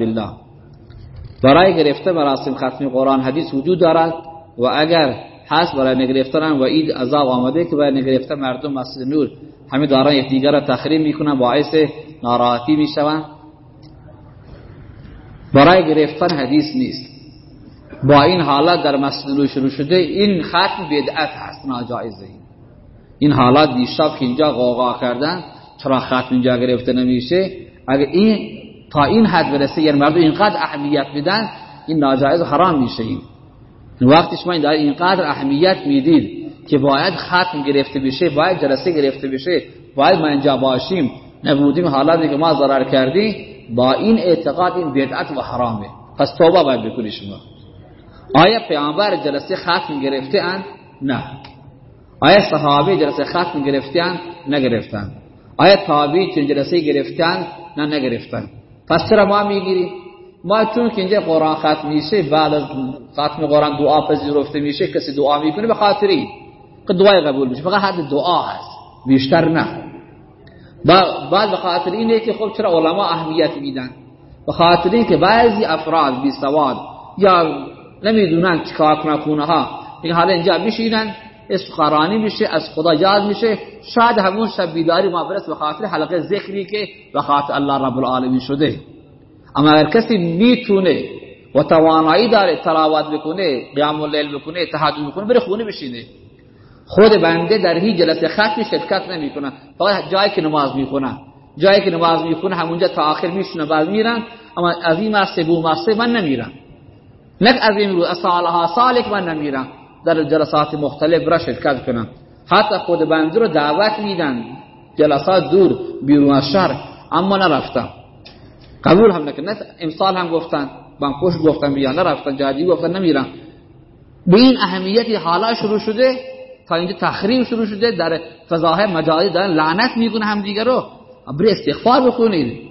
کتاب الله برای گرفته مراسم ختم قرآن حدیث وجود دارد و اگر هست برای نگرفتن و اید عذاب آمده که برای نگرفتن مردم مسجد نور همه دارن یکدیگر را تخریم می‌کنن باعث ناراحتی می‌شوند. برای گرفتن حدیث نیست. با این حالت در مسجد نور شروع شده این ختم بدعت هست ناجایزه. این حالات دیشب که اینجا غوغا کردن چرا ختم اینجا گرفته نمیشه؟ اگر این تا این حد برسه یعنی مردم اینقدر اهمیت بدن این ناجایز حرام میشه این. وقتی شما این اینقدر اهمیت می‌دید که باید ختم گرفته بشه باید جلسه گرفته بشه باید ما اینجا باشیم نبودیم حالاتی که ما ضرر کردی با این اعتقاد این بدعت و حرامه. پس توبه باید بکنی شما. آیا پیامبر جلسه ختم گرفته اند؟ نه. آیا صحابه جلسه ختم گرفتن نگرفتن آیا تابعی چون جلسه گرفتن نه نگرفتن پس چرا ما می‌گیریم ما چون که اینجا قرآن ختم میشه بعد از ختم قرآن دعا پذیرفته میشه کسی دعا می‌کنه به خاطری که دعای قبول میشه فقط حد دعا هست بیشتر نه بعد به خاطر اینه که خب چرا علما اهمیت میدن به خاطر اینکه بعضی افراد بی سواد یا نمی‌دونن چیکار کنن خونه ها حالا اینجا میشینن اسخرانی میشه از خدا یاد میشه. شاید همون شب بیداری ما برس به خاطر حلقه ذکری که به خاطر الله رب العالمین شده. اما اگر کسی می‌تونه و توانایی داره تلاوت بکنه قیام اللیل بکنه تهجد بکنه بره خونه بشینه. خود بنده در هیچ جلسه ختمی شرکت نمی‌کنه. فقط جایی که نماز می‌خونه. جایی که نماز می‌خونه همونجا تا آخر میشونه بعد میرن. اما از این مرسه بو مرسه من نمیرم. نک از این روز سالها سالک من نمیرم. در جلسات مختلف را شرکت کنم حتی خود بنده رو دعوت میدن. جلسات دور بیرون از شهر اما نرفتم قبول هم نکن. امسال هم گفتن خوش گفتن بیا نرفتن جادی گفتن نمیرم به این اهمیتی حالا شروع شده تا اینجا تخریب شروع شده در فضاهای مجازی دارن لعنت می‌کنه هم دیگر رو. بری استغفار بخونید.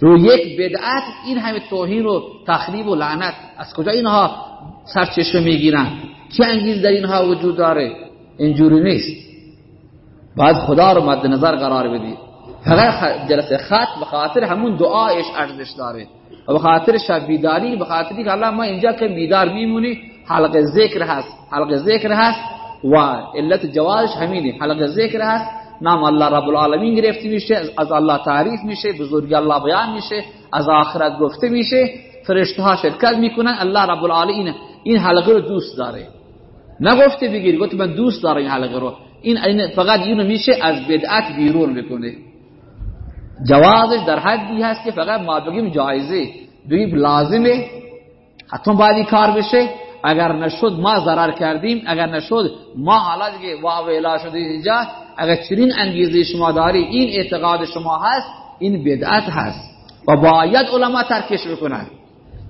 رو یک بدعت این همه توهین و تخریب و لعنت. از کجا اینها سرچشمه می‌گیرن؟ چه انگیز در اینها وجود داره. اینجوری نیست. بعد خدا رو مد نظر قرار بدید فقط جلسه خط به خاطر همون دعایش ارزش داره. و به خاطر شب بیداری به خاطر که الله ما اینجا که بیدار میمونی حلقه ذکر هست. حلقه ذکر هست و علت جوازش همینه. حلقه ذکر هست. نام الله رب العالمین گرفته میشه از الله تعریف میشه بزرگی الله بیان میشه از آخرت گفته میشه فرشته ها شرکت می‌کنن الله رب العالمین این حلقه رو دوست داره. نگفته بگیر گفت من دوست دارم این حلقه رو. این فقط اینو میشه از بدعت بیرون بکنه جوازش در حدی هست که فقط ما بگیم جایزه. بگیم لازمه. حتی باید کار بشه. اگر نشد ما ضرر کردیم. اگر نشد ما حالا دیگه واو شده اینجا. اگر چنین انگیزه شما داری این اعتقاد شما هست این بدعت هست. و باید علما ترکش بکنن.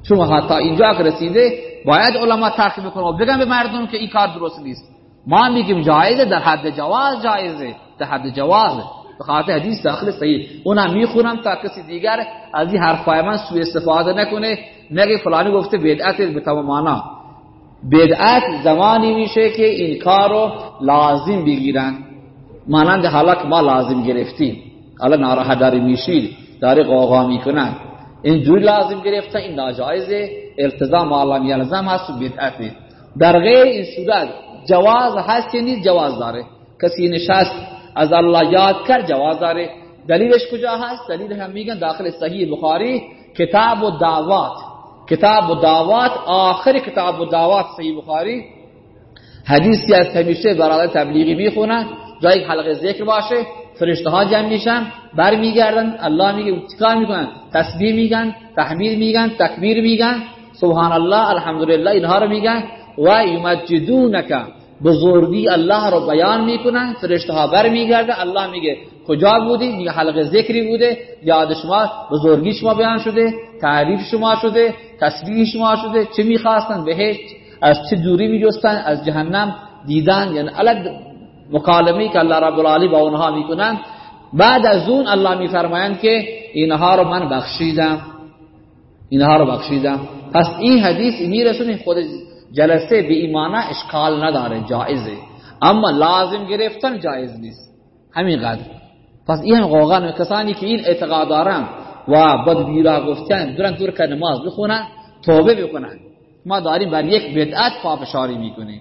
چون حتی اینجا رسیده باید علما ترک بکنن و بگن به مردم که این کار درست نیست. ما میگیم جایزه در حد جواز جایزه. در حد جواز. به خاطر حدیث داخل صحیح. اونم می‌خونم تا کسی دیگر از این حرفای من سوء استفاده نکنه. نگه فلانی گفته بدعت به تمام معنا بدعت زمانی میشه که این کارو لازم بگیرن. مانند حالا که ما لازم گرفتیم. حالا ناراحت داری میشید. داری قوقا می‌کنن. اینجوری لازم گرفتن این ناجایز التزام عالم یلزم هست و بدعت در غیر این صورت جواز هست یا نیست؟ جواز داره. کسی نشست از الله یاد کرد جواز داره. دلیلش کجا هست؟ دلیل هم میگن داخل صحیح بخاری کتاب و دعوات. کتاب و دعوات آخر کتاب و دعوات صحیح بخاری. حدیثی از همیشه برای تبلیغی می‌خونن. جایی حلقه ذکر باشه. فرشته ها جمع میشن برمیگردن الله میگه چیکار می‌کنن تسبیح میگن تحمید میگن تکبیر میگن. سبحان الله الحمدلله اینها رو میگن. و یمجدونک بزرگی الله رو بیان می‌کنن. فرشته ها برمیگردن الله میگه کجا بودی؟ میگه حلقه ذکری بوده. یاد شما بزرگی شما بیان شده تعریف شما شده تسبیح شما شده. چه می‌خواستن؟ بهشت. از چه دوری میجستن؟ از جهنم دیدن. یعنی الگ مکالمه که الله رب العالی با اونها می‌کنن بعد از اون الله میفرمایند که اینها رو من بخشیدم. اینها رو بخشیدم. پس این حدیث میرسونه خود جلسه به ایمانه اشکال نداره جایزه. اما لازم گرفتن جایز نیست. همین قدر. پس این قوغان کسانی که این اعتقاد دارن و بد بیراه گفتن دورن دور که نماز بخونن توبه بکنن. ما داریم بر یک بدعت پافشاری می‌کنیم.